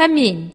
Caminhe.